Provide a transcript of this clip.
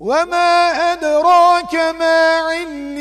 وما أدراك ما علي